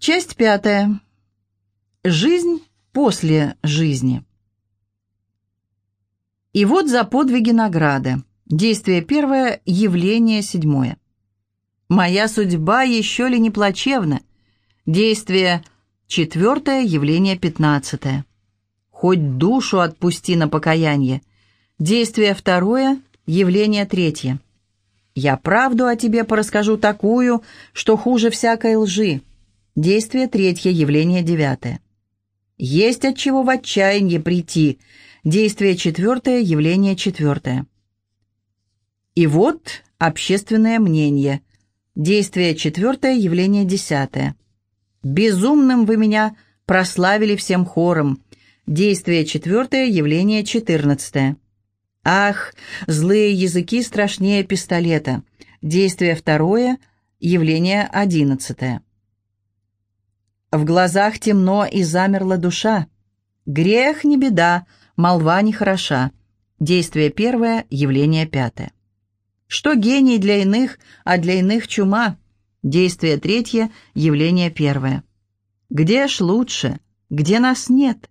Часть пятая. Жизнь после жизни. И вот за подвиги награда. Действие первое, явление седьмое. Моя судьба еще ли не плачевна? Действие четвертое, явление пятнадцатое. Хоть душу отпусти на покаяние. Действие второе, явление третье. Я правду о тебе порасскажу такую, что хуже всякой лжи. Действие третье, явление девятое. Есть от чего в отчаяние прийти. Действие четвертое, явление четвертое. И вот общественное мнение. Действие четвертое, явление десятое. Безумным вы меня прославили всем хором. Действие четвертое, явление четырнадцатое. Ах, злые языки страшнее пистолета. Действие второе, явление одиннадцатое. В глазах темно и замерла душа. Грех не беда, молва не хороша. Действие первое, явление пятое. Что гений для иных, а для иных чума? Действие третье, явление первое. Где ж лучше? Где нас нет?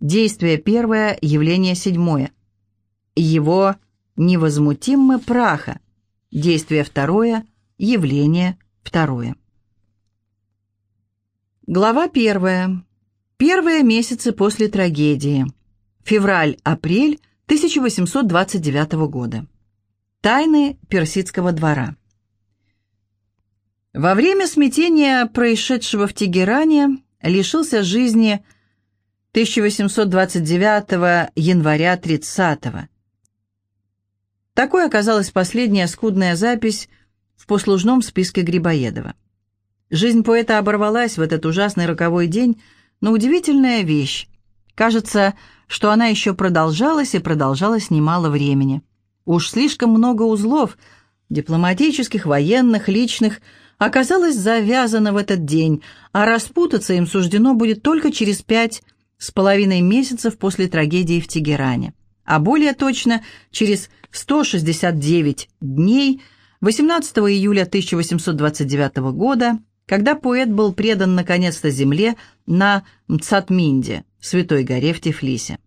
Действие первое, явление седьмое. Его невозмутимы праха. Действие второе, явление второе. Глава первая. Первые месяцы после трагедии. Февраль-апрель 1829 года. Тайны персидского двора. Во время смятения, происшедшего в Тегеране, лишился жизни 1829 января 30 -го. Такой оказалась последняя скудная запись в послужном списке Грибоедова. Жизнь поэта оборвалась в этот ужасный роковой день, но удивительная вещь. Кажется, что она еще продолжалась и продолжалась немало времени. Уж слишком много узлов, дипломатических, военных, личных, оказалось завязано в этот день, а распутаться им суждено будет только через пять с половиной месяцев после трагедии в Тегеране, а более точно через 169 дней 18 июля 1829 года когда поэт был предан наконец-то земле на Мцатминде, Святой горе в Тифлисе.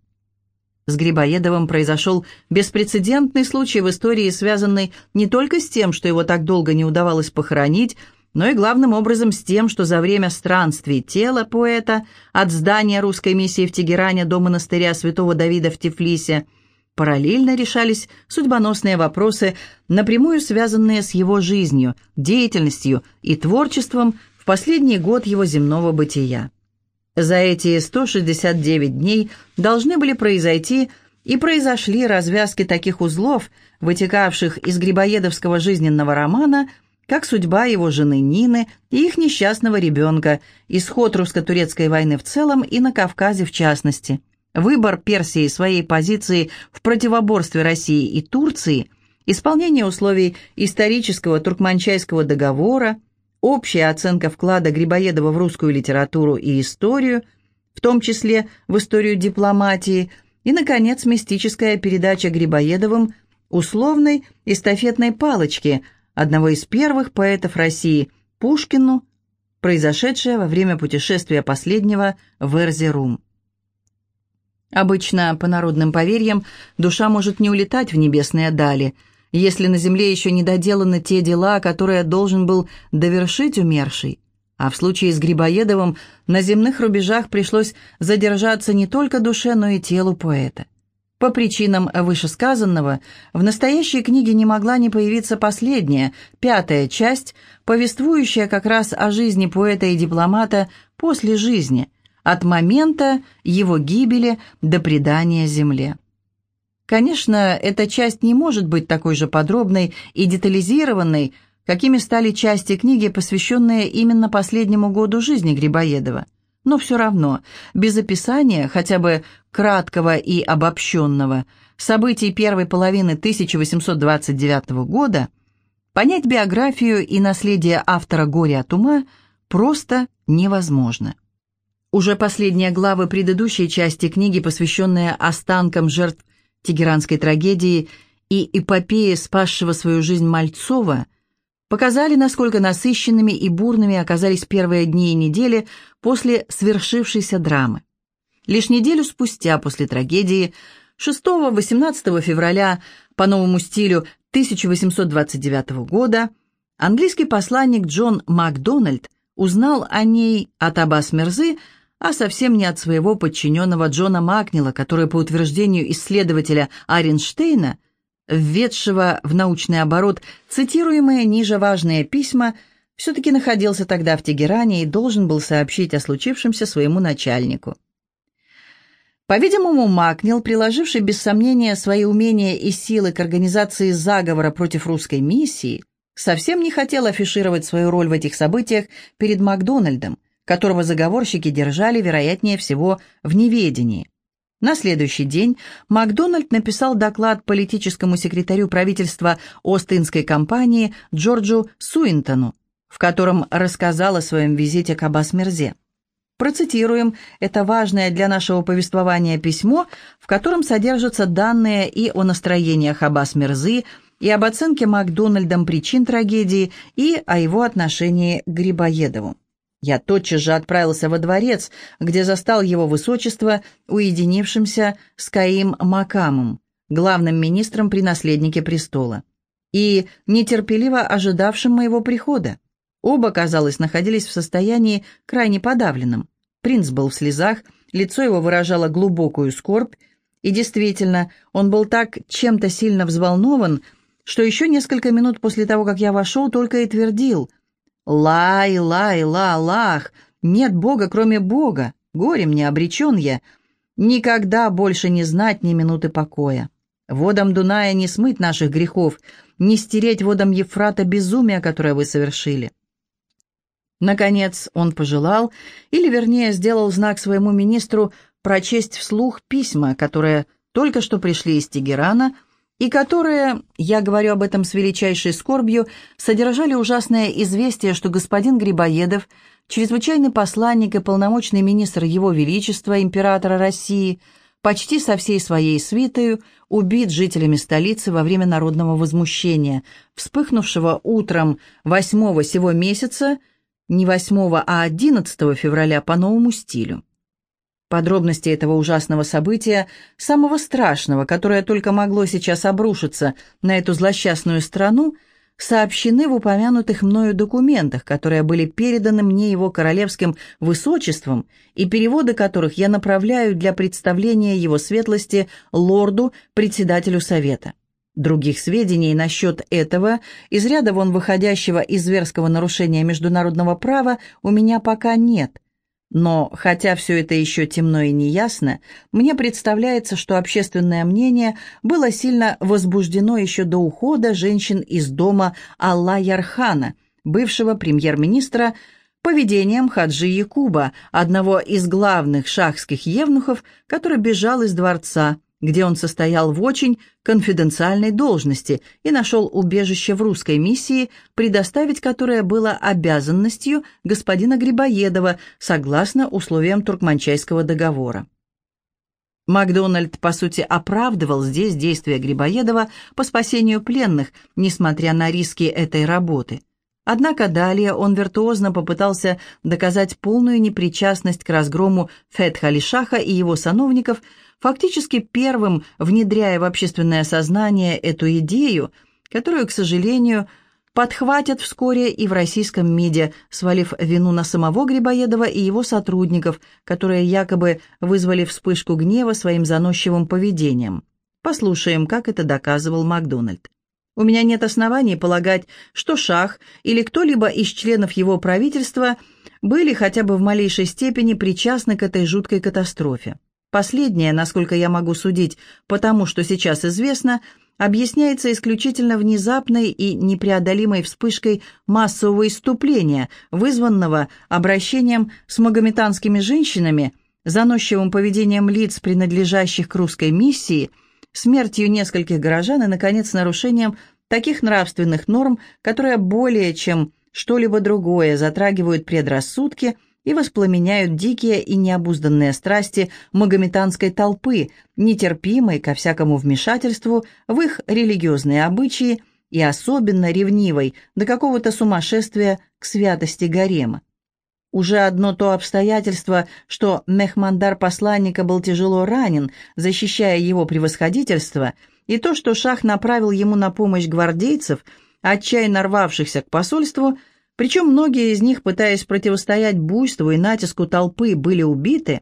С Грибоедовым произошел беспрецедентный случай в истории, связанный не только с тем, что его так долго не удавалось похоронить, но и главным образом с тем, что за время странствий тела поэта от здания русской миссии в Тегеране до монастыря святого Давида в Тифлисе параллельно решались судьбоносные вопросы, напрямую связанные с его жизнью, деятельностью и творчеством в последний год его земного бытия. За эти 169 дней должны были произойти и произошли развязки таких узлов, вытекавших из Грибоедовского жизненного романа, как судьба его жены Нины и их несчастного ребенка, исход русско-турецкой войны в целом и на Кавказе в частности – Выбор Персии своей позиции в противоборстве России и Турции, исполнение условий исторического Туркманчайского договора, общая оценка вклада Грибоедова в русскую литературу и историю, в том числе в историю дипломатии, и, наконец, мистическая передача Грибоедовым условной эстафетной палочки одного из первых поэтов России Пушкину, произошедшая во время путешествия последнего в Эрзерум. Обычно, по народным поверьям, душа может не улетать в небесные дали, если на земле еще не доделаны те дела, которые должен был довершить умерший. А в случае с Грибоедовым на земных рубежах пришлось задержаться не только душе, но и телу поэта. По причинам вышесказанного, в настоящей книге не могла не появиться последняя, пятая часть, повествующая как раз о жизни поэта и дипломата после жизни – от момента его гибели до предания земле. Конечно, эта часть не может быть такой же подробной и детализированной, какими стали части книги, посвященные именно последнему году жизни Грибоедова. Но все равно, без описания, хотя бы краткого и обобщенного, событий первой половины 1829 года, понять биографию и наследие автора «Горе от ума» просто невозможно. Уже последние главы предыдущей части книги, посвященные останкам жертв Тегеранской трагедии и эпопеи спасшего свою жизнь Мальцова, показали, насколько насыщенными и бурными оказались первые дни и недели после свершившейся драмы. Лишь неделю спустя после трагедии 6-18 февраля по новому стилю 1829 года английский посланник Джон Макдональд узнал о ней от Аббас Мерзы, а совсем не от своего подчиненного Джона Макнила, который, по утверждению исследователя Аренштейна, введшего в научный оборот цитируемые ниже важные письма, все-таки находился тогда в Тегеране и должен был сообщить о случившемся своему начальнику. По-видимому, Макнил, приложивший без сомнения свои умения и силы к организации заговора против русской миссии, совсем не хотел афишировать свою роль в этих событиях перед Макдональдом, которого заговорщики держали, вероятнее всего, в неведении. На следующий день Макдональд написал доклад политическому секретарю правительства Остинской компании Джорджу Суинтону, в котором рассказал о своем визите к Аббас-Мерзе. Процитируем это важное для нашего повествования письмо, в котором содержатся данные и о настроениях Аббас-Мерзы, и об оценке Макдональдом причин трагедии, и о его отношении к Грибоедову. Я тотчас же отправился во дворец, где застал его высочество, уединившимся с Каим Макамом, главным министром при наследнике престола, и нетерпеливо ожидавшим моего прихода. Оба, казалось, находились в состоянии крайне подавленном. Принц был в слезах, лицо его выражало глубокую скорбь, и действительно, он был так чем-то сильно взволнован, что еще несколько минут после того, как я вошел, только и твердил – Лай, лай, ла, лах, нет Бога, кроме Бога, горе мне обречен я, никогда больше не знать ни минуты покоя. Водом Дуная не смыть наших грехов, не стереть водом Ефрата безумия, которое вы совершили. Наконец он пожелал, или вернее сделал знак своему министру прочесть вслух письма, которые только что пришли из Тегерана, и которые, я говорю об этом с величайшей скорбью, содержали ужасное известие, что господин Грибоедов, чрезвычайный посланник и полномочный министр Его Величества, императора России, почти со всей своей свитою, убит жителями столицы во время народного возмущения, вспыхнувшего утром 8 сего месяца, не 8, а 11 февраля по новому стилю. Подробности этого ужасного события, самого страшного, которое только могло сейчас обрушиться на эту злосчастную страну, сообщены в упомянутых мною документах, которые были переданы мне его королевским высочеством и переводы которых я направляю для представления его светлости лорду, председателю совета. Других сведений насчет этого, из ряда вон выходящего из зверского нарушения международного права, у меня пока нет – но, хотя все это еще темно и неясно, мне представляется, что общественное мнение было сильно возбуждено еще до ухода женщин из дома Алла Ярхана, бывшего премьер-министра, поведением Хаджи Якуба, одного из главных шахских евнухов, который бежал из дворца, где он состоял в очень конфиденциальной должности и нашел убежище в русской миссии, предоставить которое было обязанностью господина Грибоедова согласно условиям Туркманчайского договора. Макдональд, по сути, оправдывал здесь действия Грибоедова по спасению пленных, несмотря на риски этой работы. Однако далее он виртуозно попытался доказать полную непричастность к разгрому Фетхалишаха и его сановников – фактически первым внедряя в общественное сознание эту идею, которую, к сожалению, подхватят вскоре и в российском МИДе, свалив вину на самого Грибоедова и его сотрудников, которые якобы вызвали вспышку гнева своим заносчивым поведением. Послушаем, как это доказывал Макдональд. У меня нет оснований полагать, что Шах или кто-либо из членов его правительства были хотя бы в малейшей степени причастны к этой жуткой катастрофе. Последнее, насколько я могу судить, потому что сейчас известно, объясняется исключительно внезапной и непреодолимой вспышкой массового иступления, вызванного обращением с магометанскими женщинами, заносчивым поведением лиц, принадлежащих к русской миссии, смертью нескольких горожан и, наконец, нарушением таких нравственных норм, которые более чем что-либо другое затрагивают предрассудки – и воспламеняют дикие и необузданные страсти магометанской толпы, нетерпимой ко всякому вмешательству в их религиозные обычаи и особенно ревнивой до какого-то сумасшествия к святости гарема. Уже одно то обстоятельство, что Мехмандар посланника был тяжело ранен, защищая его превосходительство, и то, что Шах направил ему на помощь гвардейцев, отчаянно рвавшихся к посольству, причем многие из них, пытаясь противостоять буйству и натиску толпы, были убиты,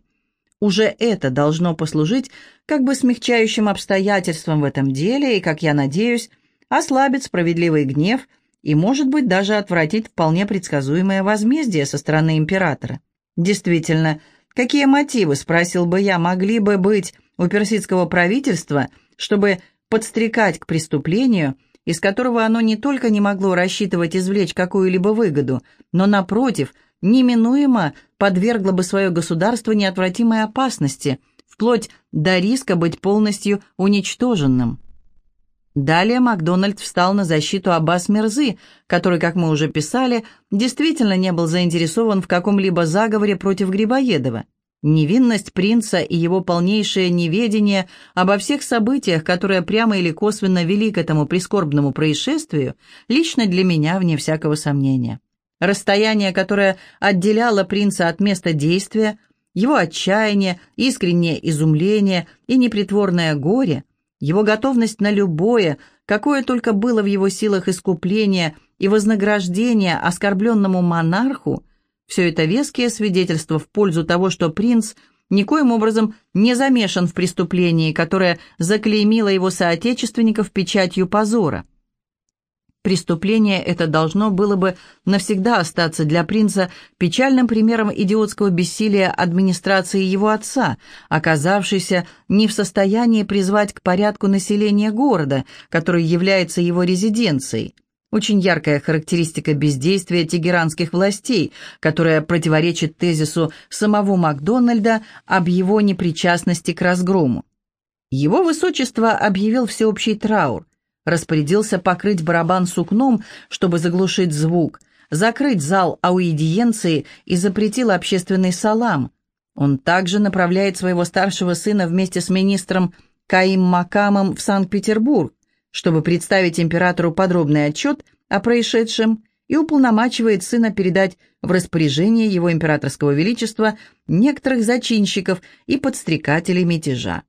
уже это должно послужить как бы смягчающим обстоятельством в этом деле и, как я надеюсь, ослабит справедливый гнев и, может быть, даже отвратить вполне предсказуемое возмездие со стороны императора. Действительно, какие мотивы, спросил бы я, могли бы быть у персидского правительства, чтобы подстрекать к преступлению, из которого оно не только не могло рассчитывать извлечь какую-либо выгоду, но, напротив, неминуемо подвергло бы свое государство неотвратимой опасности, вплоть до риска быть полностью уничтоженным. Далее Макдональд встал на защиту Аббас Мерзы, который, как мы уже писали, действительно не был заинтересован в каком-либо заговоре против Грибоедова. Невинность принца и его полнейшее неведение обо всех событиях, которые прямо или косвенно вели к этому прискорбному происшествию, лично для меня вне всякого сомнения. Расстояние, которое отделяло принца от места действия, его отчаяние, искреннее изумление и непритворное горе – его готовность на любое, какое только было в его силах искупление и вознаграждение оскорбленному монарху, все это веские свидетельства в пользу того, что принц никоим образом не замешан в преступлении, которое заклеймило его соотечественников печатью позора. Преступление это должно было бы навсегда остаться для принца печальным примером идиотского бессилия администрации его отца, оказавшейся не в состоянии призвать к порядку населения города, который является его резиденцией. Очень яркая характеристика бездействия тегеранских властей, которая противоречит тезису самого Макдональда об его непричастности к разгрому. Его высочество объявил всеобщий траур – распорядился покрыть барабан сукном, чтобы заглушить звук, закрыть зал аудиенции и запретил общественный салам. Он также направляет своего старшего сына вместе с министром Каим Макамом в Санкт-Петербург, чтобы представить императору подробный отчет о происшедшем и уполномачивает сына передать в распоряжение его императорского величества некоторых зачинщиков и подстрекателей мятежа.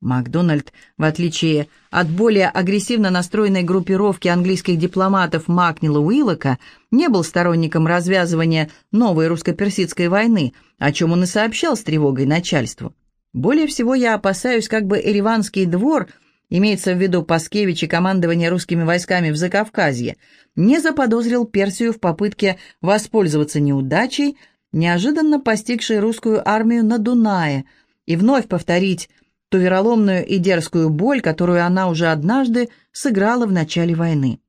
Макдональд, в отличие от более агрессивно настроенной группировки английских дипломатов Макнила Уиллока, не был сторонником развязывания новой русско-персидской войны, о чем он и сообщал с тревогой начальству. Более всего я опасаюсь, как бы Ереванский двор, имеется в виду Паскевич и командование русскими войсками в Закавказье, не заподозрил Персию в попытке воспользоваться неудачей, неожиданно постигшей русскую армию на Дунае, и вновь повторить ту вероломную и дерзкую боль, которую она уже однажды сыграла в начале войны.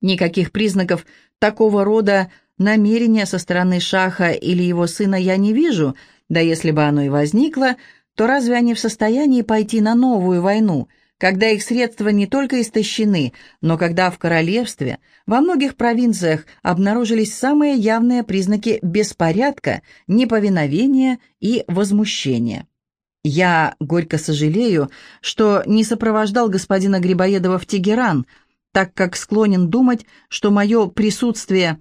Никаких признаков такого рода намерения со стороны Шаха или его сына я не вижу, да если бы оно и возникло, то разве они в состоянии пойти на новую войну, когда их средства не только истощены, но когда в королевстве, во многих провинциях обнаружились самые явные признаки беспорядка, неповиновения и возмущения. Я горько сожалею, что не сопровождал господина Грибоедова в Тегеран, так как склонен думать, что мое присутствие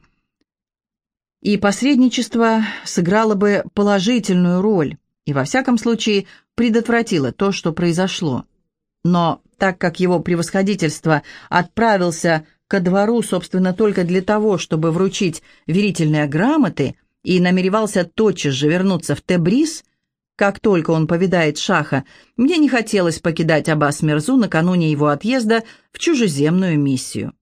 и посредничество сыграло бы положительную роль и, во всяком случае, предотвратило то, что произошло. Но так как его превосходительство отправился ко двору, собственно, только для того, чтобы вручить верительные грамоты и намеревался тотчас же вернуться в Тебрис – как только он повидает Шаха, мне не хотелось покидать Аббас Мерзу накануне его отъезда в чужеземную миссию.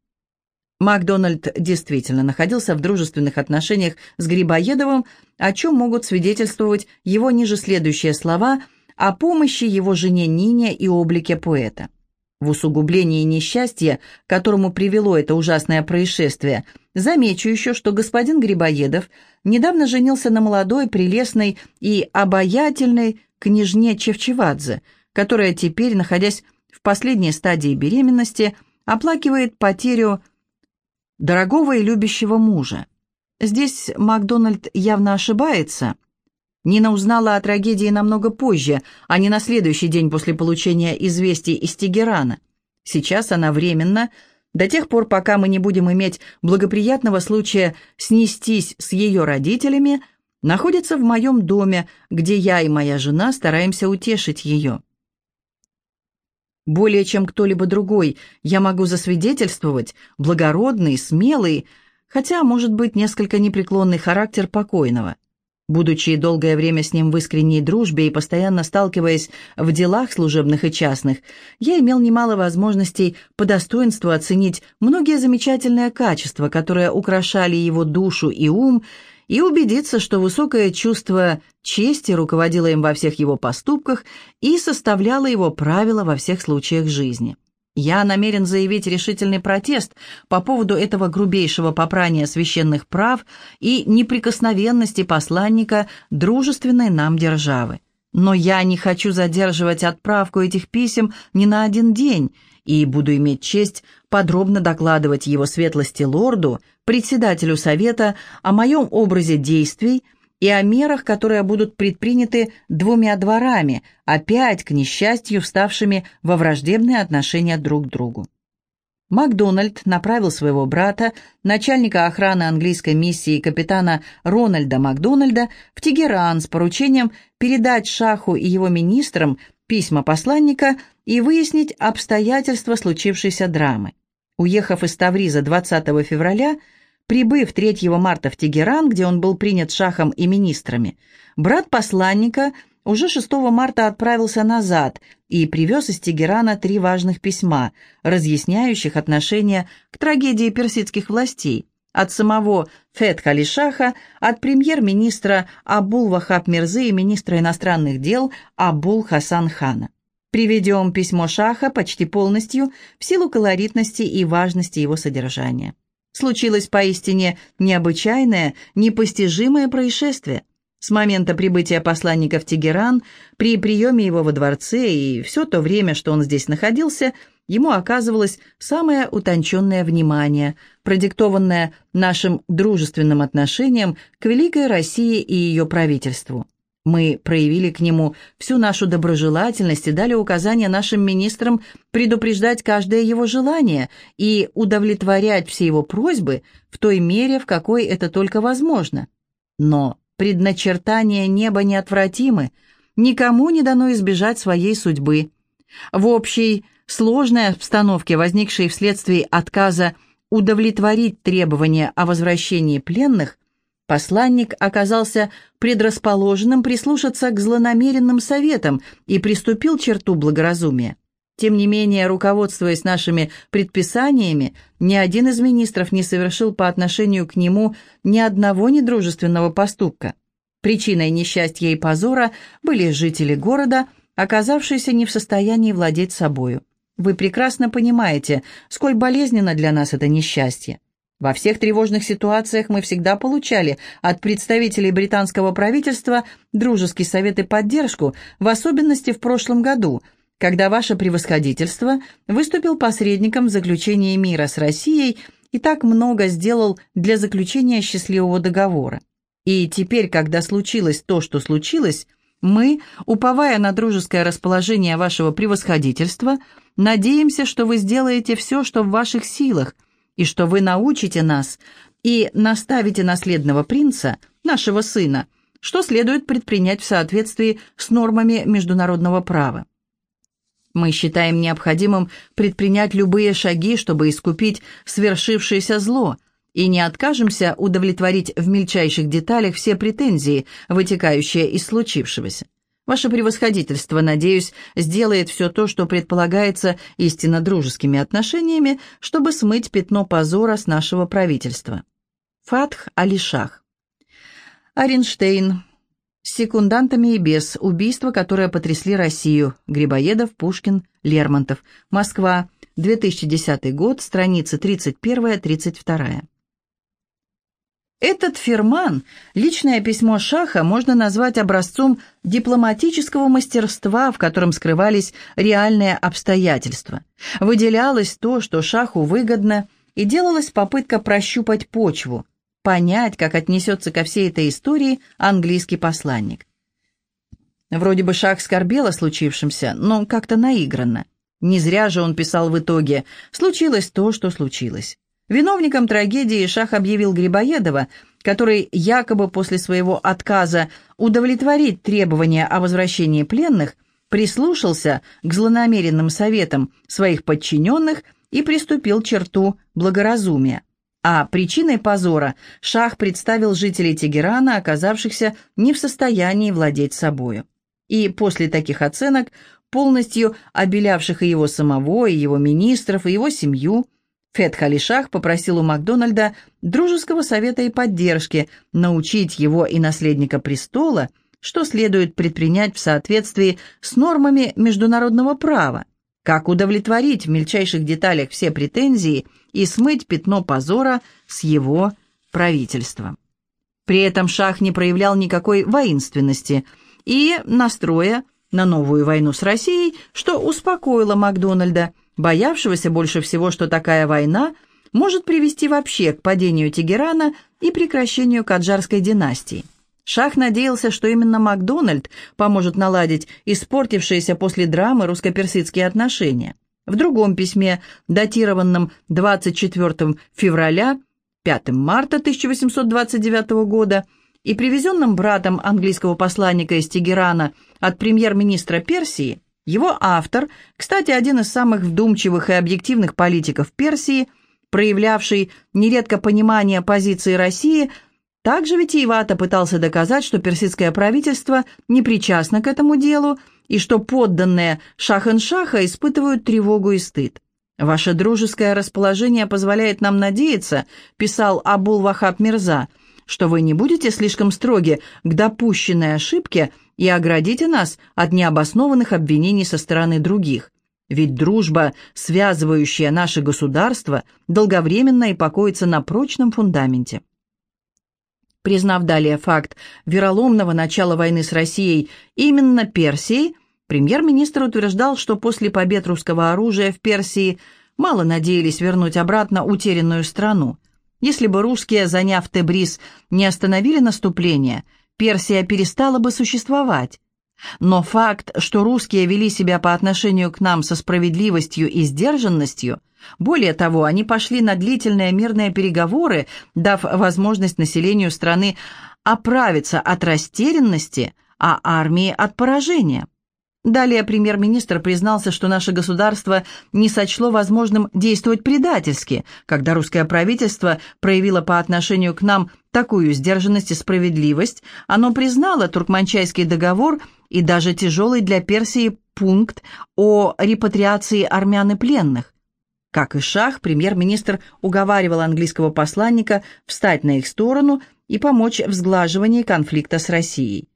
Макдональд действительно находился в дружественных отношениях с Грибоедовым, о чем могут свидетельствовать его ниже следующие слова о помощи его жене Нине и облике поэта. В усугублении несчастья, которому привело это ужасное происшествие, замечу еще, что господин Грибоедов недавно женился на молодой, прелестной и обаятельной княжне Чевчевадзе, которая теперь, находясь в последней стадии беременности, оплакивает потерю дорогого и любящего мужа. Здесь Макдональд явно ошибается – Нина узнала о трагедии намного позже, а не на следующий день после получения известий из Тегерана. Сейчас она временно, до тех пор, пока мы не будем иметь благоприятного случая снестись с ее родителями, находится в моем доме, где я и моя жена стараемся утешить ее. Более чем кто-либо другой я могу засвидетельствовать благородный, смелый, хотя, может быть, несколько непреклонный характер покойного. Будучи долгое время с ним в искренней дружбе и постоянно сталкиваясь в делах служебных и частных, я имел немало возможностей по достоинству оценить многие замечательные качества, которые украшали его душу и ум, и убедиться, что высокое чувство чести руководило им во всех его поступках и составляло его правила во всех случаях жизни. Я намерен заявить решительный протест по поводу этого грубейшего попрания священных прав и неприкосновенности посланника дружественной нам державы. Но я не хочу задерживать отправку этих писем ни на один день и буду иметь честь подробно докладывать его светлости лорду, председателю совета, о моем образе действий – и о мерах, которые будут предприняты двумя дворами, опять, к несчастью, вставшими во враждебные отношения друг к другу. Макдональд направил своего брата, начальника охраны английской миссии капитана Рональда Макдональда, в Тегеран с поручением передать Шаху и его министрам письма посланника и выяснить обстоятельства случившейся драмы. Уехав из Тавриза 20 февраля, Прибыв 3 марта в Тегеран, где он был принят шахом и министрами, брат посланника уже 6 марта отправился назад и привез из Тегерана три важных письма, разъясняющих отношение к трагедии персидских властей от самого Фетха Алишаха, от премьер-министра Абул Вахаб Мирзы и министра иностранных дел Абул Хасан Хана. Приведем письмо Шаха почти полностью в силу колоритности и важности его содержания случилось поистине необычайное, непостижимое происшествие. С момента прибытия посланника в Тегеран, при приеме его во дворце и все то время, что он здесь находился, ему оказывалось самое утонченное внимание, продиктованное нашим дружественным отношением к Великой России и ее правительству. Мы проявили к нему всю нашу доброжелательность и дали указания нашим министрам предупреждать каждое его желание и удовлетворять все его просьбы в той мере, в какой это только возможно. Но предначертания неба неотвратимы, никому не дано избежать своей судьбы. В общей сложной обстановке, возникшей вследствие отказа удовлетворить требования о возвращении пленных, Посланник оказался предрасположенным прислушаться к злонамеренным советам и приступил черту благоразумия. Тем не менее, руководствуясь нашими предписаниями, ни один из министров не совершил по отношению к нему ни одного недружественного поступка. Причиной несчастья и позора были жители города, оказавшиеся не в состоянии владеть собою. Вы прекрасно понимаете, сколь болезненно для нас это несчастье. Во всех тревожных ситуациях мы всегда получали от представителей британского правительства дружеский совет и поддержку, в особенности в прошлом году, когда ваше превосходительство выступил посредником в заключении мира с Россией и так много сделал для заключения счастливого договора. И теперь, когда случилось то, что случилось, мы, уповая на дружеское расположение вашего превосходительства, надеемся, что вы сделаете все, что в ваших силах – и что вы научите нас и наставите наследного принца, нашего сына, что следует предпринять в соответствии с нормами международного права. Мы считаем необходимым предпринять любые шаги, чтобы искупить свершившееся зло, и не откажемся удовлетворить в мельчайших деталях все претензии, вытекающие из случившегося. Ваше превосходительство, надеюсь, сделает все то, что предполагается истинно дружескими отношениями, чтобы смыть пятно позора с нашего правительства. Фатх Алишах. Оренштейн. Секундантами и без. Убийства, которые потрясли Россию. Грибоедов, Пушкин, Лермонтов. Москва. 2010 год. Страницы 31-32. Этот ферман, личное письмо Шаха, можно назвать образцом дипломатического мастерства, в котором скрывались реальные обстоятельства. Выделялось то, что Шаху выгодно, и делалась попытка прощупать почву, понять, как отнесется ко всей этой истории английский посланник. Вроде бы Шах скорбел о случившемся, но как-то наигранно. Не зря же он писал в итоге «случилось то, что случилось». Виновником трагедии Шах объявил Грибоедова, который якобы после своего отказа удовлетворить требования о возвращении пленных прислушался к злонамеренным советам своих подчиненных и приступил к черту благоразумия. А причиной позора Шах представил жителей Тегерана, оказавшихся не в состоянии владеть собою. И после таких оценок, полностью обелявших и его самого, и его министров, и его семью, Фет Халишах попросил у Макдональда дружеского совета и поддержки научить его и наследника престола, что следует предпринять в соответствии с нормами международного права, как удовлетворить в мельчайших деталях все претензии и смыть пятно позора с его правительства. При этом Шах не проявлял никакой воинственности и настроя на новую войну с Россией, что успокоило Макдональда, боявшегося больше всего, что такая война может привести вообще к падению Тегерана и прекращению Каджарской династии. Шах надеялся, что именно Макдональд поможет наладить испортившиеся после драмы русско-персидские отношения. В другом письме, датированном 24 февраля, 5 марта 1829 года, и привезенном братом английского посланника из Тегерана от премьер-министра Персии, его автор, кстати, один из самых вдумчивых и объективных политиков Персии, проявлявший нередко понимание позиции России – также витиевато пытался доказать, что персидское правительство не причастно к этому делу и что подданные Шахен-Шаха испытывают тревогу и стыд. «Ваше дружеское расположение позволяет нам надеяться», – писал Абул-Вахаб Мирза, «что вы не будете слишком строги к допущенной ошибке и оградите нас от необоснованных обвинений со стороны других. Ведь дружба, связывающая наши государства, долговременна и покоится на прочном фундаменте». Признав далее факт вероломного начала войны с Россией именно Персией, премьер-министр утверждал, что после побед русского оружия в Персии мало надеялись вернуть обратно утерянную страну. Если бы русские, заняв Тебрис, не остановили наступление, Персия перестала бы существовать. Но факт, что русские вели себя по отношению к нам со справедливостью и сдержанностью – более того, они пошли на длительные мирные переговоры, дав возможность населению страны оправиться от растерянности, а армии от поражения. Далее премьер-министр признался, что наше государство не сочло возможным действовать предательски, когда русское правительство проявило по отношению к нам такую сдержанность и справедливость, оно признало Туркманчайский договор и даже тяжелый для Персии пункт о репатриации армян и пленных. Как и Шах, премьер-министр уговаривал английского посланника встать на их сторону и помочь в сглаживании конфликта с Россией.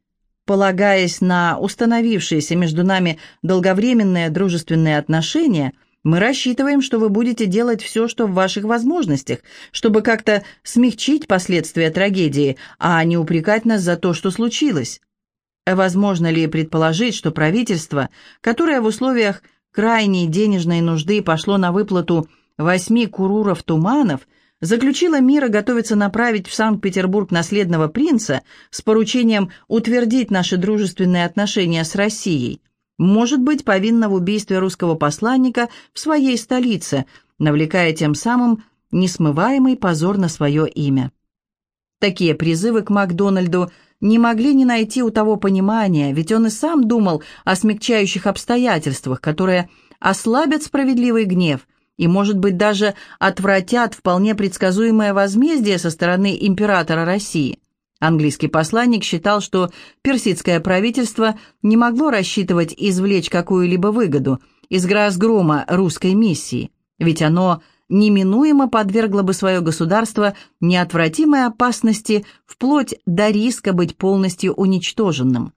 Полагаясь на установившиеся между нами долговременные дружественные отношения, мы рассчитываем, что вы будете делать все, что в ваших возможностях, чтобы как-то смягчить последствия трагедии, а не упрекать нас за то, что случилось. Возможно ли предположить, что правительство, которое в условиях крайней денежной нужды пошло на выплату восьми куруров туманов, заключила мир и готовится направить в Санкт-Петербург наследного принца с поручением утвердить наши дружественные отношения с Россией, может быть повинна в убийстве русского посланника в своей столице, навлекая тем самым несмываемый позор на свое имя. Такие призывы к Макдональду – не могли не найти у того понимания, ведь он и сам думал о смягчающих обстоятельствах, которые ослабят справедливый гнев и, может быть, даже отвратят вполне предсказуемое возмездие со стороны императора России. Английский посланник считал, что персидское правительство не могло рассчитывать извлечь какую-либо выгоду из разгрома русской миссии, ведь оно – неминуемо подвергло бы свое государство неотвратимой опасности вплоть до риска быть полностью уничтоженным.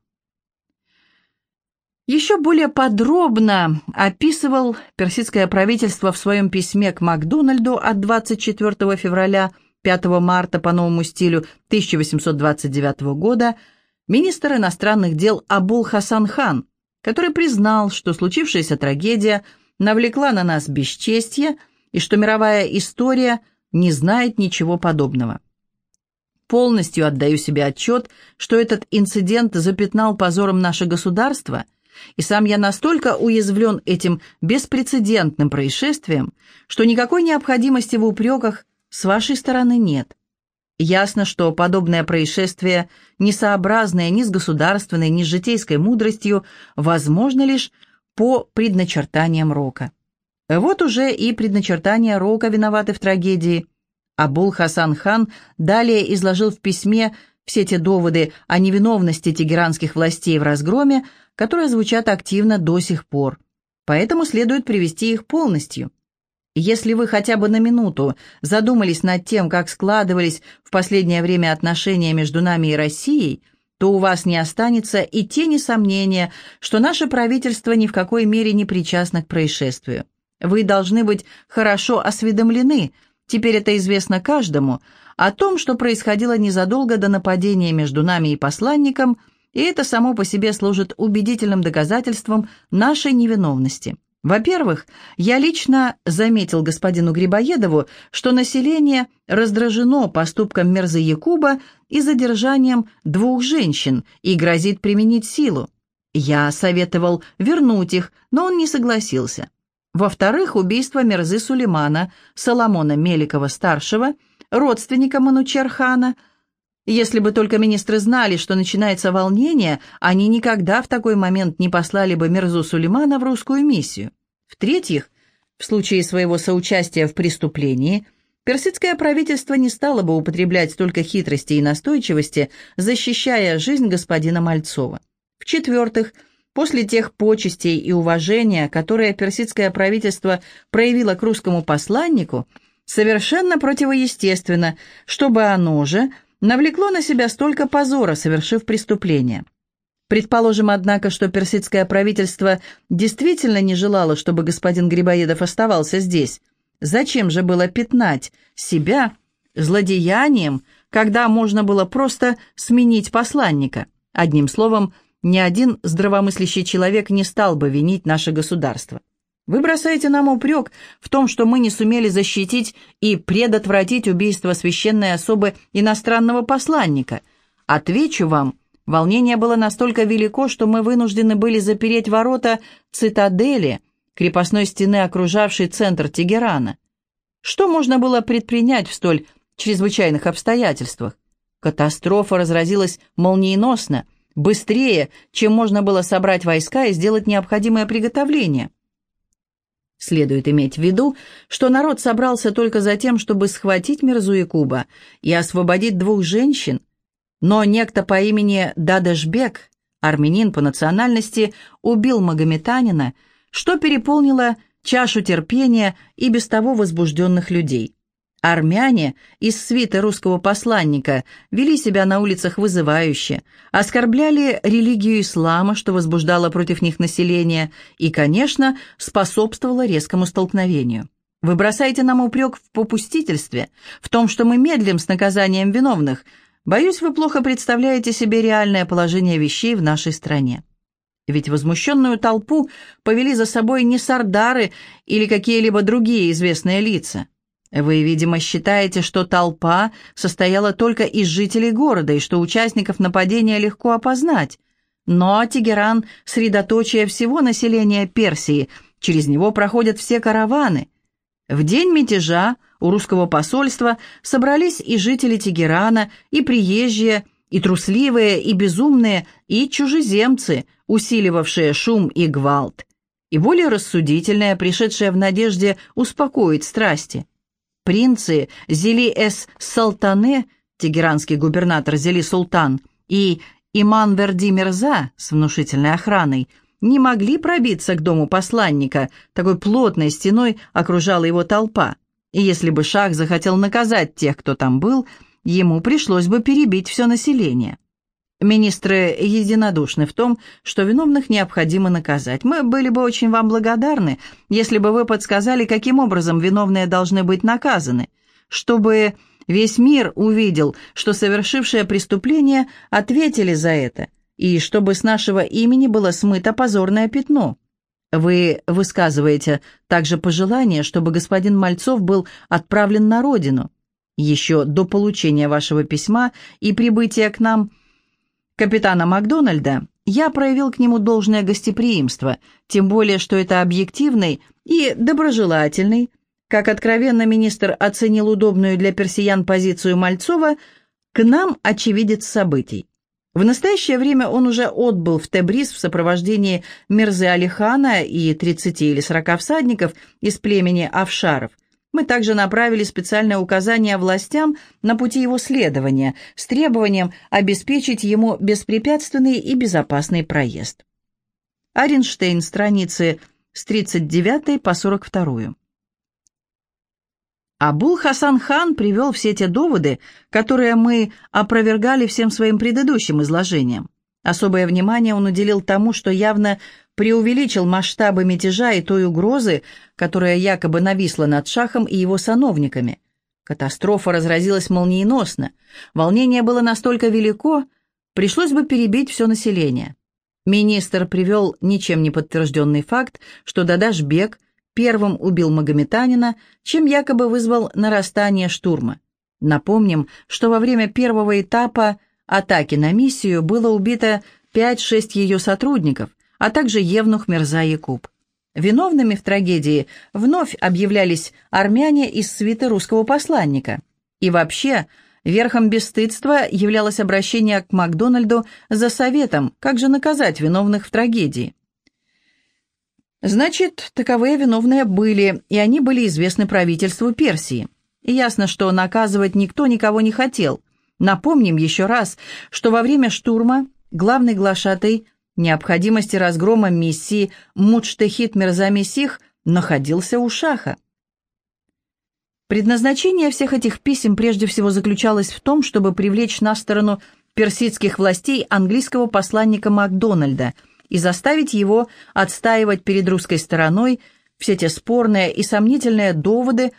Еще более подробно описывал персидское правительство в своем письме к Макдональду от 24 февраля 5 марта по новому стилю 1829 года министр иностранных дел Абул Хасан хан, который признал, что случившаяся трагедия навлекла на нас бесчестье, и что мировая история не знает ничего подобного. Полностью отдаю себе отчет, что этот инцидент запятнал позором наше государство И сам я настолько уязвлен этим беспрецедентным происшествием, что никакой необходимости в упреках с вашей стороны нет. Ясно, что подобное происшествие, несообразное ни с государственной, ни с житейской мудростью, возможно лишь по предначертаниям Рока. Вот уже и предначертания Рока виноваты в трагедии. Абул Хасан хан далее изложил в письме все те доводы о невиновности тегеранских властей в разгроме, которые звучат активно до сих пор. Поэтому следует привести их полностью. Если вы хотя бы на минуту задумались над тем, как складывались в последнее время отношения между нами и Россией, то у вас не останется и тени сомнения, что наше правительство ни в какой мере не причастно к происшествию. Вы должны быть хорошо осведомлены, теперь это известно каждому, о том, что происходило незадолго до нападения между нами и посланником, и это само по себе служит убедительным доказательством нашей невиновности. Во-первых, я лично заметил господину Грибоедову, что население раздражено поступком Мерзы Якуба и задержанием двух женщин и грозит применить силу. Я советовал вернуть их, но он не согласился. Во-вторых, убийство Мерзы Сулеймана, Соломона Меликова-старшего, родственника Манучерхана. Если бы только министры знали, что начинается волнение, они никогда в такой момент не послали бы Мерзу Сулеймана в русскую миссию. В-третьих, в случае своего соучастия в преступлении, персидское правительство не стало бы употреблять столько хитрости и настойчивости, защищая жизнь господина Мальцова. В-четвертых, После тех почестей и уважения, которые персидское правительство проявило к русскому посланнику, совершенно противоестественно, чтобы оно же навлекло на себя столько позора, совершив преступление. Предположим, однако, что персидское правительство действительно не желало, чтобы господин Грибоедов оставался здесь. Зачем же было пятнать себя злодеянием, когда можно было просто сменить посланника? Одним словом, ни один здравомыслящий человек не стал бы винить наше государство. Вы бросаете нам упрек в том, что мы не сумели защитить и предотвратить убийство священной особы иностранного посланника. Отвечу вам, волнение было настолько велико, что мы вынуждены были запереть ворота цитадели, крепостной стены, окружавшей центр Тегерана. Что можно было предпринять в столь чрезвычайных обстоятельствах? Катастрофа разразилась молниеносно, быстрее, чем можно было собрать войска и сделать необходимое приготовление. Следует иметь в виду, что народ собрался только за тем, чтобы схватить Мирзу Якуба и освободить двух женщин, но некто по имени Дадашбек, армянин по национальности, убил магометанина, что переполнило чашу терпения и без того возбужденных людей. Армяне из свиты русского посланника вели себя на улицах вызывающе, оскорбляли религию ислама, что возбуждало против них население, и, конечно, способствовало резкому столкновению. Вы бросаете нам упрек в попустительстве, в том, что мы медлим с наказанием виновных. Боюсь, вы плохо представляете себе реальное положение вещей в нашей стране. Ведь возмущенную толпу повели за собой не сардары или какие-либо другие известные лица. Вы, видимо, считаете, что толпа состояла только из жителей города и что участников нападения легко опознать. Но Тегеран – средоточие всего населения Персии, через него проходят все караваны. В день мятежа у русского посольства собрались и жители Тегерана, и приезжие, и трусливые, и безумные, и чужеземцы, усиливавшие шум и гвалт, и более рассудительные, пришедшие в надежде успокоить страсти – принцы Зели-эс Салтане, тегеранский губернатор Зели-Султан, и Иман Верди Мирза с внушительной охраной не могли пробиться к дому посланника, такой плотной стеной окружала его толпа, и если бы шах захотел наказать тех, кто там был, ему пришлось бы перебить все население. Министры единодушны в том, что виновных необходимо наказать. Мы были бы очень вам благодарны, если бы вы подсказали, каким образом виновные должны быть наказаны, чтобы весь мир увидел, что совершившие преступление ответили за это, и чтобы с нашего имени было смыто позорное пятно. Вы высказываете также пожелание, чтобы господин Мальцов был отправлен на родину. Еще до получения вашего письма и прибытия к нам – капитана Макдональда, я проявил к нему должное гостеприимство, тем более, что это объективный и доброжелательный, как откровенно министр оценил удобную для персиян позицию Мальцова, к нам очевидец событий. В настоящее время он уже отбыл в Тебриз в сопровождении Мирзы Алихана и 30 или 40 всадников из племени Авшаров. Мы также направили специальное указание властям на пути его следования с требованием обеспечить ему беспрепятственный и безопасный проезд. Аренштейн, страницы с 39 по 42. Абул Хасан хан привел все те доводы, которые мы опровергали всем своим предыдущим изложением. Особое внимание он уделил тому, что явно преувеличил масштабы мятежа и той угрозы, которая якобы нависла над шахом и его сановниками. Катастрофа разразилась молниеносно. Волнение было настолько велико, пришлось бы перебить все население. Министр привел ничем не подтвержденный факт, что Дадаш-бег – первым убил магометанина, чем якобы вызвал нарастание штурма. Напомним, что во время первого этапа атаки на миссию было убито 5-6 ее сотрудников, а также Евнух Мирза Якуб. Виновными в трагедии вновь объявлялись армяне из свиты русского посланника. И вообще, верхом бесстыдства являлось обращение к Макдональду за советом, как же наказать виновных в трагедии. Значит, таковые виновные были, и они были известны правительству Персии. И ясно, что наказывать никто никого не хотел. Напомним еще раз, что во время штурма главный глашатай необходимости разгрома миссии Муджтехит Мирзамесих находился у Шаха. Предназначение всех этих писем прежде всего заключалось в том, чтобы привлечь на сторону персидских властей английского посланника Макдональда – и заставить его отстаивать перед русской стороной все те спорные и сомнительные доводы,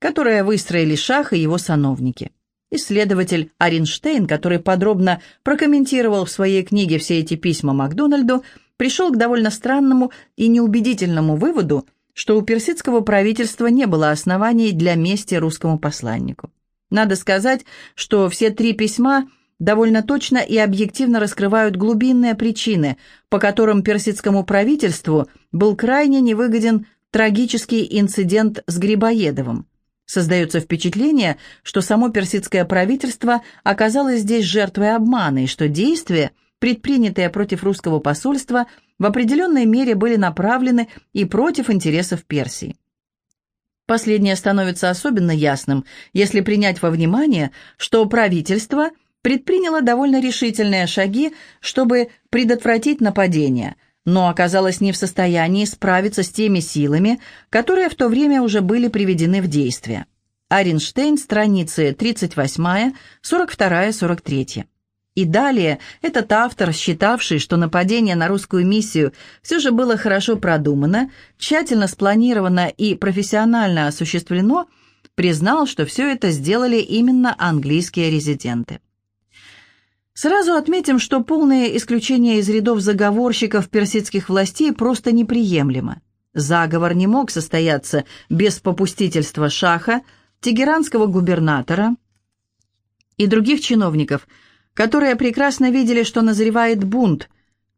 которые выстроили Шах и его сановники. Исследователь Аринштейн, который подробно прокомментировал в своей книге все эти письма Макдональду, пришел к довольно странному и неубедительному выводу, что у персидского правительства не было оснований для мести русскому посланнику. Надо сказать, что все три письма – довольно точно и объективно раскрывают глубинные причины, по которым персидскому правительству был крайне невыгоден трагический инцидент с Грибоедовым. Создается впечатление, что само персидское правительство оказалось здесь жертвой обмана и что действия, предпринятые против русского посольства, в определенной мере были направлены и против интересов Персии. Последнее становится особенно ясным, если принять во внимание, что правительство – предприняла довольно решительные шаги, чтобы предотвратить нападение, но оказалась не в состоянии справиться с теми силами, которые в то время уже были приведены в действие. Аренштейн, страницы 38, 42, 43. И далее этот автор, считавший, что нападение на русскую миссию все же было хорошо продумано, тщательно спланировано и профессионально осуществлено, признал, что все это сделали именно английские резиденты. Сразу отметим, что полное исключение из рядов заговорщиков персидских властей просто неприемлемо. Заговор не мог состояться без попустительства шаха, тегеранского губернатора и других чиновников, которые прекрасно видели, что назревает бунт,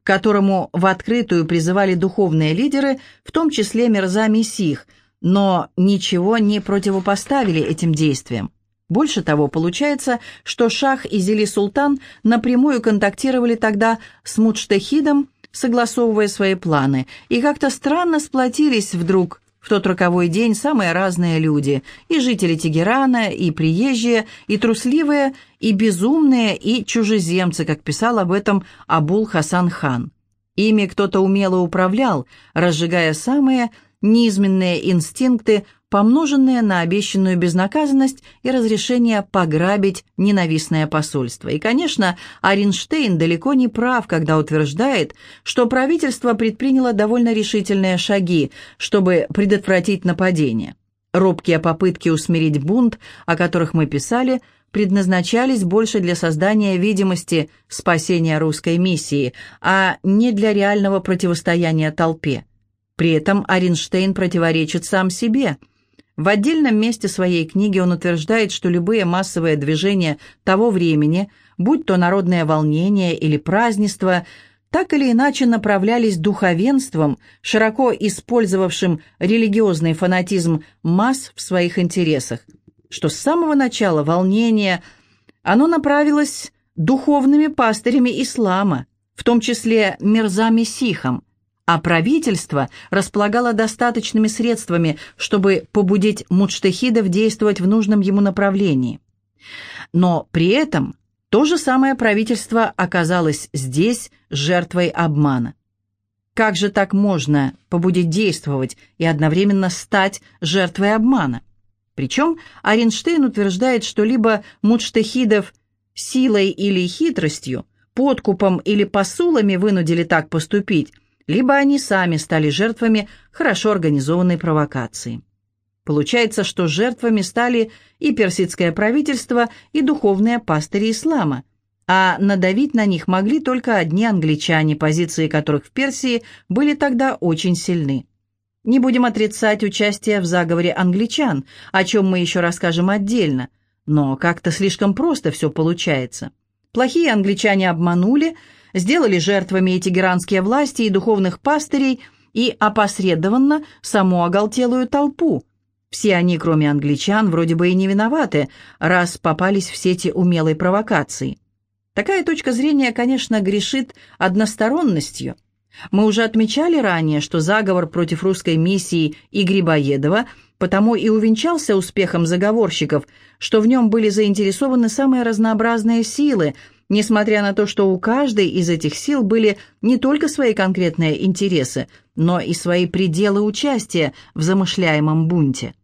которому в открытую призывали духовные лидеры, в том числе Мирза Месих, но ничего не противопоставили этим действиям. Больше того, получается, что Шах и Зели Султан напрямую контактировали тогда с Муджтехидом, согласовывая свои планы, и как-то странно сплотились вдруг в тот роковой день самые разные люди, и жители Тегерана, и приезжие, и трусливые, и безумные, и чужеземцы, как писал об этом Абул Хасан хан. Ими кто-то умело управлял, разжигая самые низменные инстинкты помноженные на обещанную безнаказанность и разрешение пограбить ненавистное посольство. И, конечно, Аринштейн далеко не прав, когда утверждает, что правительство предприняло довольно решительные шаги, чтобы предотвратить нападение. Робкие попытки усмирить бунт, о которых мы писали, предназначались больше для создания видимости спасения русской миссии, а не для реального противостояния толпе. При этом Аринштейн противоречит сам себе – в отдельном месте своей книги он утверждает, что любые массовые движения того времени, будь то народное волнение или празднество, так или иначе направлялись духовенством, широко использовавшим религиозный фанатизм масс в своих интересах, что с самого начала волнения оно направилось духовными пастырями ислама, в том числе Мирзами Сихом, а правительство располагало достаточными средствами, чтобы побудить муджтахидов действовать в нужном ему направлении. Но при этом то же самое правительство оказалось здесь жертвой обмана. Как же так можно побудить действовать и одновременно стать жертвой обмана? Причем Аренштейн утверждает, что либо муджтахидов силой или хитростью, подкупом или посулами вынудили так поступить, либо они сами стали жертвами хорошо организованной провокации. Получается, что жертвами стали и персидское правительство, и духовные пастыри ислама, а надавить на них могли только одни англичане, позиции которых в Персии были тогда очень сильны. Не будем отрицать участие в заговоре англичан, о чем мы еще расскажем отдельно, но как-то слишком просто все получается. Плохие англичане обманули, сделали жертвами и тегеранские власти, и духовных пастырей, и опосредованно саму оголтелую толпу – все они, кроме англичан, вроде бы и не виноваты, раз попались в сети умелой провокации. Такая точка зрения, конечно, грешит односторонностью. Мы уже отмечали ранее, что заговор против русской миссии и Грибоедова потому и увенчался успехом заговорщиков, что в нем были заинтересованы самые разнообразные силы, несмотря на то, что у каждой из этих сил были не только свои конкретные интересы, но и свои пределы участия в замышляемом бунте.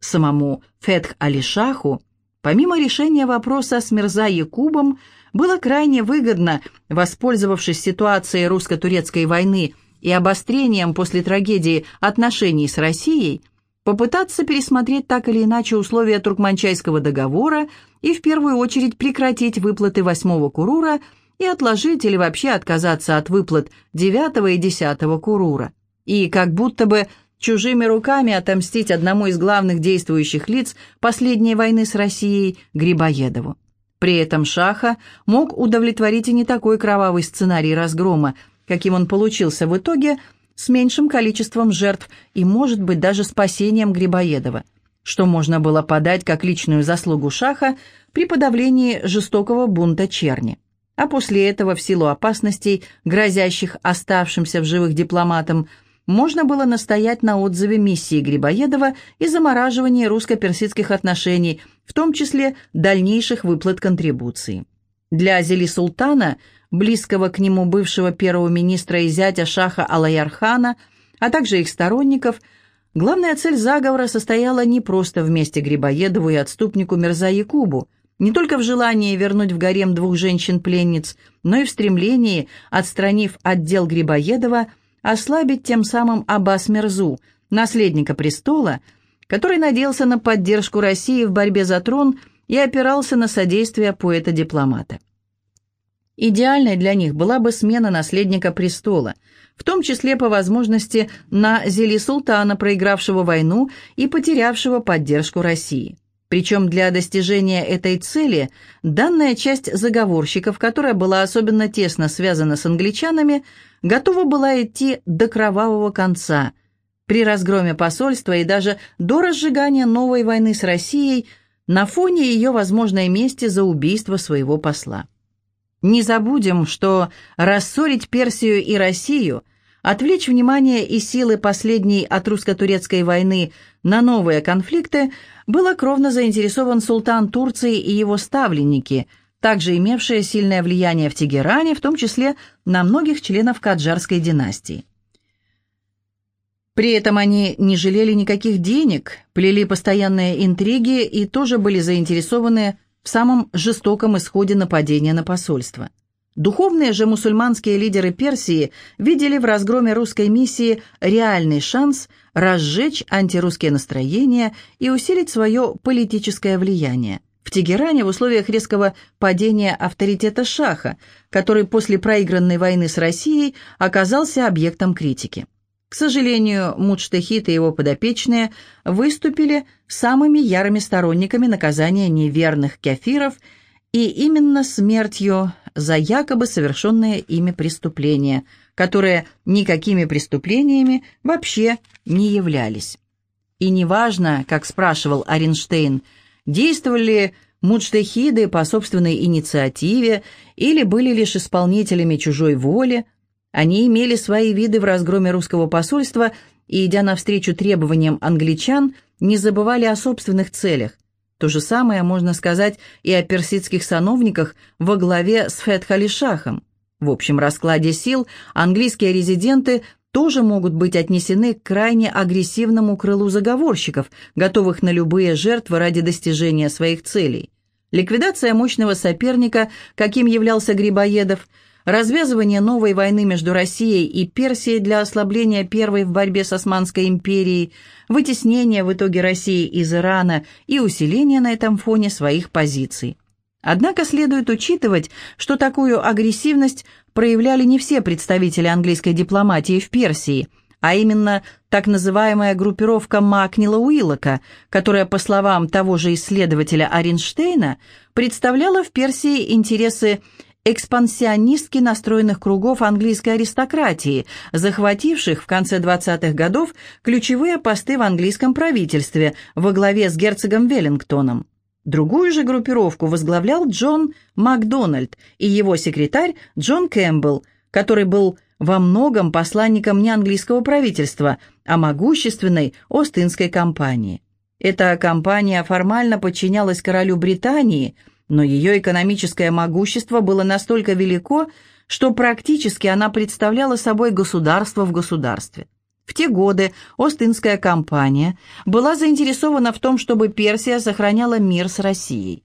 Самому Фетх-Алишаху, помимо решения вопроса с Мирза Якубом, было крайне выгодно, воспользовавшись ситуацией русско-турецкой войны и обострением после трагедии отношений с Россией, попытаться пересмотреть так или иначе условия Туркманчайского договора и в первую очередь прекратить выплаты восьмого курура и отложить или вообще отказаться от выплат девятого и десятого курура. И как будто бы чужими руками отомстить одному из главных действующих лиц последней войны с Россией, Грибоедову. При этом Шаха мог удовлетворить и не такой кровавый сценарий разгрома, каким он получился в итоге, с меньшим количеством жертв и, может быть, даже спасением Грибоедова, что можно было подать как личную заслугу Шаха при подавлении жестокого бунта черни. А после этого, в силу опасностей, грозящих оставшимся в живых дипломатам, можно было настоять на отзыве миссии Грибоедова и замораживании русско-персидских отношений, в том числе дальнейших выплат контрибуции. Для Азели Султана, близкого к нему бывшего первого министра и зятя Шаха Алаярхана, а также их сторонников, главная цель заговора состояла не просто вместе Грибоедову и отступнику Мирза Якубу, не только в желании вернуть в гарем двух женщин-пленниц, но и в стремлении, отстранив отдел Грибоедова, ослабить тем самым Аббас Мерзу, наследника престола, который надеялся на поддержку России в борьбе за трон и опирался на содействие поэта-дипломата. Идеальной для них была бы смена наследника престола, в том числе по возможности на Зели Султана, проигравшего войну и потерявшего поддержку России. Причем для достижения этой цели данная часть заговорщиков, которая была особенно тесно связана с англичанами, готова была идти до кровавого конца. При разгроме посольства и даже до разжигания новой войны с Россией на фоне ее возможной мести за убийство своего посла. Не забудем, что рассорить Персию и Россию, отвлечь внимание и силы последней от русско-турецкой войны на новые конфликты было кровно заинтересован султан Турции и его ставленники – также имевшие сильное влияние в Тегеране, в том числе на многих членов Каджарской династии. При этом они не жалели никаких денег, плели постоянные интриги и тоже были заинтересованы в самом жестоком исходе нападения на посольство. Духовные же мусульманские лидеры Персии видели в разгроме русской миссии реальный шанс разжечь антирусские настроения и усилить свое политическое влияние в Тегеране в условиях резкого падения авторитета Шаха, который после проигранной войны с Россией оказался объектом критики. К сожалению, Муджтехит и его подопечные выступили самыми ярыми сторонниками наказания неверных кефиров и именно смертью за якобы совершенное ими преступление, которые никакими преступлениями вообще не являлись. И неважно, как спрашивал Оренштейн, действовали муджтехиды по собственной инициативе или были лишь исполнителями чужой воли, они имели свои виды в разгроме русского посольства и, идя навстречу требованиям англичан, не забывали о собственных целях. То же самое можно сказать и о персидских сановниках во главе с Фетхалишахом. В общем раскладе сил английские резиденты тоже могут быть отнесены к крайне агрессивному крылу заговорщиков, готовых на любые жертвы ради достижения своих целей. Ликвидация мощного соперника, каким являлся Грибоедов – развязывание новой войны между Россией и Персией для ослабления первой в борьбе с Османской империей, вытеснение в итоге России из Ирана и усиление на этом фоне своих позиций. Однако следует учитывать, что такую агрессивность проявляли не все представители английской дипломатии в Персии, а именно так называемая группировка Макнила Уиллока, которая, по словам того же исследователя Оренштейна, представляла в Персии интересы экспансионистски настроенных кругов английской аристократии, захвативших в конце 20-х годов ключевые посты в английском правительстве во главе с герцогом Веллингтоном. Другую же группировку возглавлял Джон Макдональд и его секретарь Джон Кэмпбелл, который был во многом посланником не английского правительства, а могущественной Остинской компании. Эта компания формально подчинялась королю Британии – но ее экономическое могущество было настолько велико, что практически она представляла собой государство в государстве. В те годы Остинская компания была заинтересована в том, чтобы Персия сохраняла мир с Россией.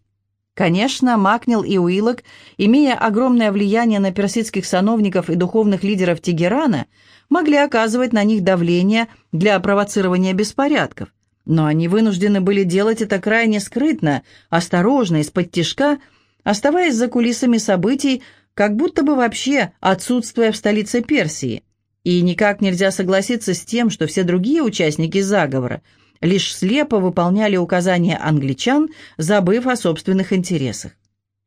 Конечно, Макнил и Уиллок, имея огромное влияние на персидских сановников и духовных лидеров Тегерана, могли оказывать на них давление для провоцирования беспорядков. Но они вынуждены были делать это крайне скрытно, осторожно, из-под тишка, оставаясь за кулисами событий, как будто бы вообще отсутствуя в столице Персии. И никак нельзя согласиться с тем, что все другие участники заговора лишь слепо выполняли указания англичан, забыв о собственных интересах.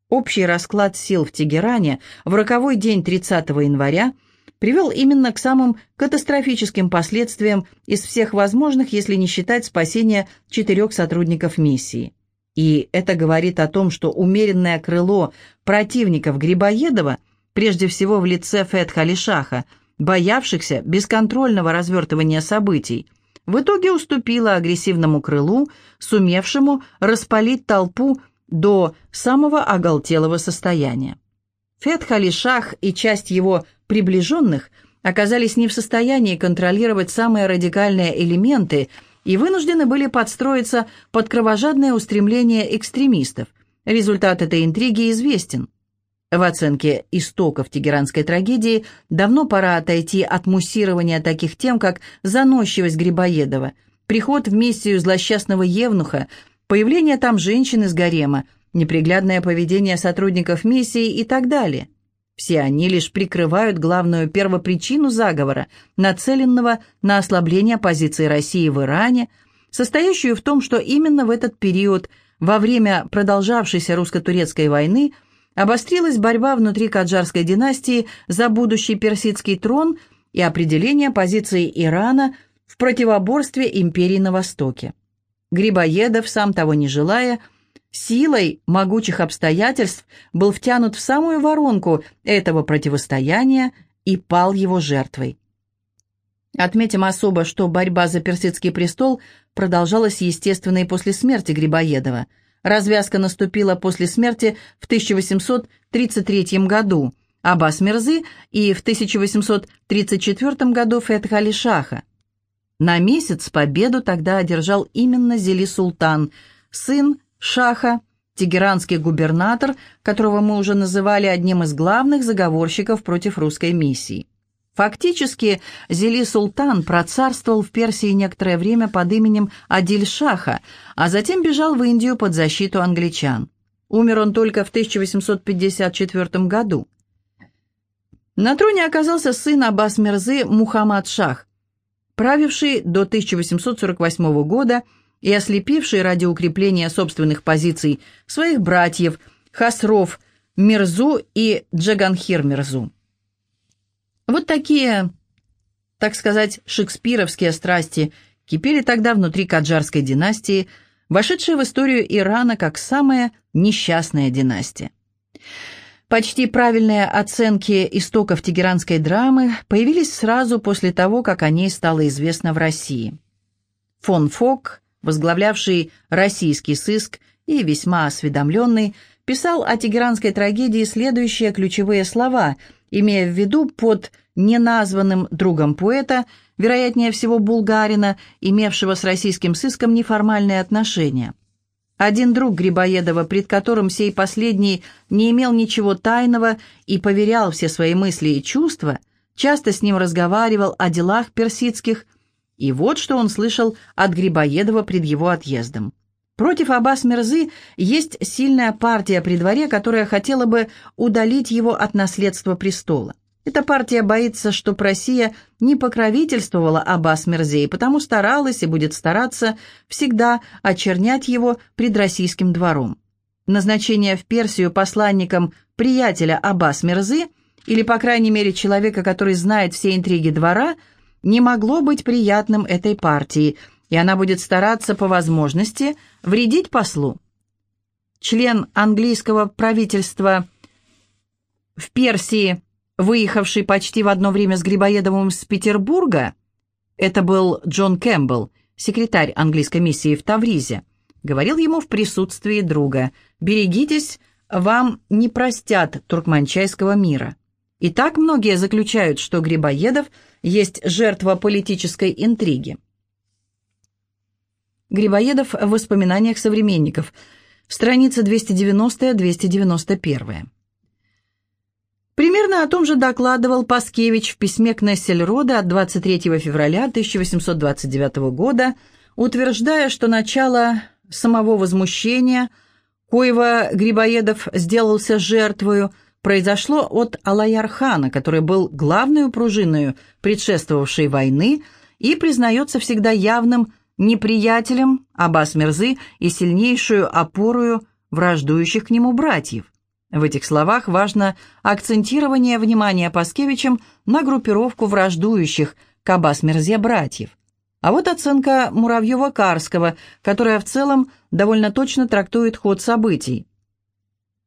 Общий расклад сил в Тегеране в роковой день 30 января – привел именно к самым катастрофическим последствиям из всех возможных, если не считать спасения четырех сотрудников миссии. И это говорит о том, что умеренное крыло противников Грибоедова, прежде всего в лице Фет Халишаха, боявшихся бесконтрольного развертывания событий, в итоге уступило агрессивному крылу, сумевшему распалить толпу до самого оголтелого состояния. Фет Халишах и часть его приближенных оказались не в состоянии контролировать самые радикальные элементы и вынуждены были подстроиться под кровожадное устремление экстремистов. Результат этой интриги известен. В оценке истоков тегеранской трагедии давно пора отойти от муссирования таких тем, как заносчивость Грибоедова, приход в миссию злосчастного Евнуха, появление там женщин из гарема, неприглядное поведение сотрудников миссии и так далее. Все они лишь прикрывают главную первопричину заговора, нацеленного на ослабление позиции России в Иране, состоящую в том, что именно в этот период, во время продолжавшейся русско-турецкой войны, обострилась борьба внутри Каджарской династии за будущий персидский трон и определение позиции Ирана в противоборстве империи на Востоке. Грибоедов, сам того не желая, силой могучих обстоятельств был втянут в самую воронку этого противостояния и пал его жертвой. Отметим особо, что борьба за персидский престол продолжалась естественно и после смерти Грибоедова. Развязка наступила после смерти в 1833 году Аббас Мирзы и в 1834 году Фетх Али Шаха. На месяц победу тогда одержал именно Зели Султан, сын Шаха, тегеранский губернатор, которого мы уже называли одним из главных заговорщиков против русской миссии. Фактически, Зели Султан процарствовал в Персии некоторое время под именем Адиль-Шаха, а затем бежал в Индию под защиту англичан. Умер он только в 1854 году. На троне оказался сын Аббас Мирзы Мухаммад Шах, правивший до 1848 года и ослепивший ради укрепления собственных позиций своих братьев Хасров Мирзу и Джаганхир Мирзу. Вот такие, так сказать, шекспировские страсти кипели тогда внутри Каджарской династии, вошедшей в историю Ирана как самая несчастная династия. Почти правильные оценки истоков тегеранской драмы появились сразу после того, как о ней стало известно в России. Фон Фок, возглавлявший российский сыск и весьма осведомленный, писал о тегеранской трагедии следующие ключевые слова, имея в виду под неназванным другом поэта, вероятнее всего булгарина, имевшего с российским сыском неформальные отношения. Один друг Грибоедова, пред которым сей последний не имел ничего тайного и поверял все свои мысли и чувства, часто с ним разговаривал о делах персидских, и вот что он слышал от Грибоедова пред его отъездом. Против Аббас Мирзы есть сильная партия при дворе, которая хотела бы удалить его от наследства престола. Эта партия боится, что Россия не покровительствовала Аббас Мирзе, и потому старалась и будет стараться всегда очернять его пред российским двором. Назначение в Персию посланником приятеля Аббас Мирзы, или, по крайней мере, человека, который знает все интриги двора, не могло быть приятным этой партии, и она будет стараться по возможности вредить послу. Член английского правительства в Персии выехавший почти в одно время с Грибоедовым с Петербурга, это был Джон Кэмпбелл, секретарь английской миссии в Тавризе, говорил ему в присутствии друга, «Берегитесь, вам не простят туркманчайского мира». И так многие заключают, что Грибоедов есть жертва политической интриги. Грибоедов в воспоминаниях современников, страница 290-291. Примерно о том же докладывал Паскевич в письме к Нессельроде от 23 февраля 1829 года, утверждая, что начало самого возмущения, коего Грибоедов сделался жертвою, произошло от Алаяр-хана, который был главной пружиной предшествовавшей войны и признается всегда явным неприятелем Аббас Мирзы и сильнейшую опорою враждующих к нему братьев. В этих словах важно акцентирование внимания Паскевичем на группировку враждующих к Аббас-Мерзе братьев. А вот оценка Муравьева-Карского, которая в целом довольно точно трактует ход событий.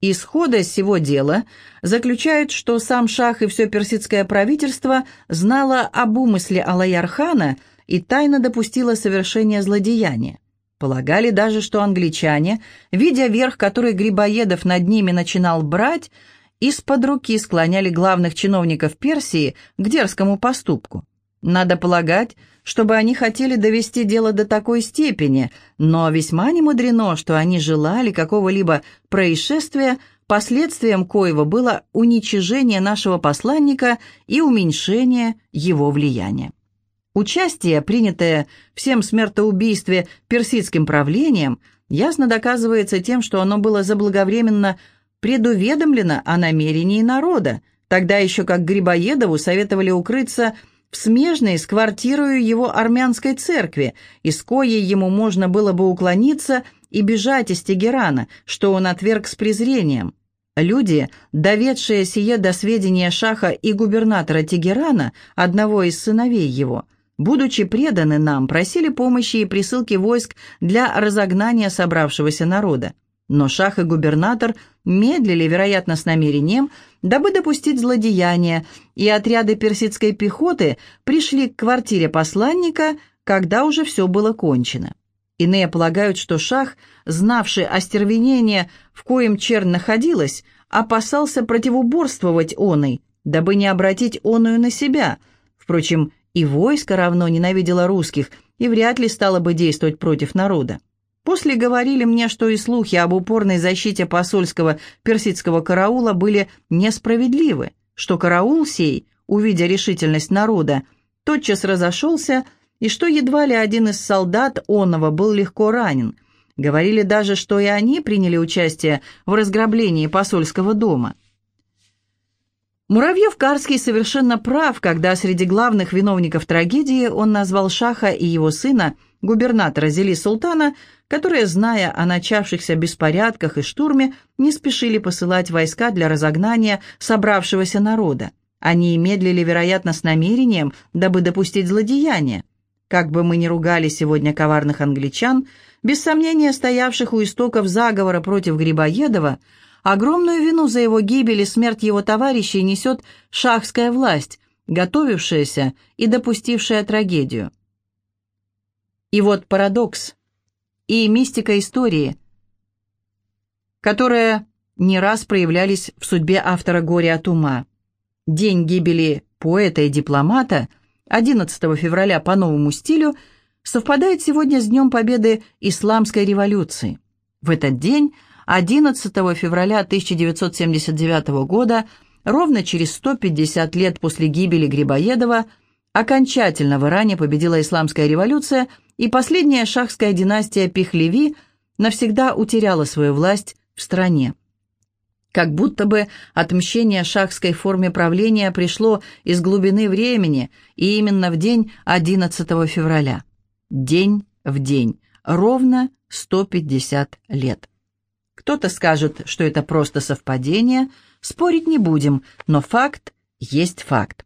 Исхода всего дела заключает, что сам шах и все персидское правительство знало об умысле Алаяр-хана и тайно допустило совершение злодеяния. Полагали даже, что англичане, видя верх, который Грибоедов над ними начинал брать, из-под руки склоняли главных чиновников Персии к дерзкому поступку. Надо полагать, чтобы они хотели довести дело до такой степени, но весьма не мудрено, что они желали какого-либо происшествия, последствием коего было уничижение нашего посланника и уменьшение его влияния. Участие, принятое всем смертоубийстве персидским правлением, ясно доказывается тем, что оно было заблаговременно предуведомлено о намерении народа, тогда еще как Грибоедову советовали укрыться смежной с квартирою его армянской церкви, из коей ему можно было бы уклониться и бежать из Тегерана, что он отверг с презрением. Люди, доведшие сие до сведения Шаха и губернатора Тегерана, одного из сыновей его – будучи преданы нам, просили помощи и присылки войск для разогнания собравшегося народа. Но шах и губернатор медлили, вероятно, с намерением, дабы допустить злодеяние, и отряды персидской пехоты пришли к квартире посланника, когда уже все было кончено. Иные полагают, что шах, знавший остервенение, в коем чернь находилась, опасался противоборствовать оной, дабы не обратить оную на себя. Впрочем, и войско равно ненавидело русских и вряд ли стало бы действовать против народа. После говорили мне, что и слухи об упорной защите посольского персидского караула были несправедливы, что караул сей, увидя решительность народа, тотчас разошелся, и что едва ли один из солдат онного был легко ранен. Говорили даже, что и они приняли участие в разграблении посольского дома. Муравьев-Карский совершенно прав, когда среди главных виновников трагедии он назвал Шаха и его сына губернатора Зели Султана, которые, зная о начавшихся беспорядках и штурме, не спешили посылать войска для разогнания собравшегося народа. Они медлили, вероятно, с намерением, дабы допустить злодеяние. Как бы мы ни ругали сегодня коварных англичан, без сомнения стоявших у истоков заговора против Грибоедова, огромную вину за его гибель и смерть его товарищей несет шахская власть, готовившаяся и допустившая трагедию. И вот парадокс и мистика истории, которые не раз проявлялись в судьбе автора «Горя от ума». День гибели поэта и дипломата, 11 февраля по новому стилю, совпадает сегодня с Днем Победы Исламской революции. В этот день, 11 февраля 1979 года, ровно через 150 лет после гибели Грибоедова, окончательно в Иране победила Исламская революция – и последняя шахская династия Пехлеви навсегда утеряла свою власть в стране. Как будто бы отмщение шахской форме правления пришло из глубины времени, и именно в день 11 февраля. День в день, ровно 150 лет. Кто-то скажет, что это просто совпадение, спорить не будем, но факт есть факт.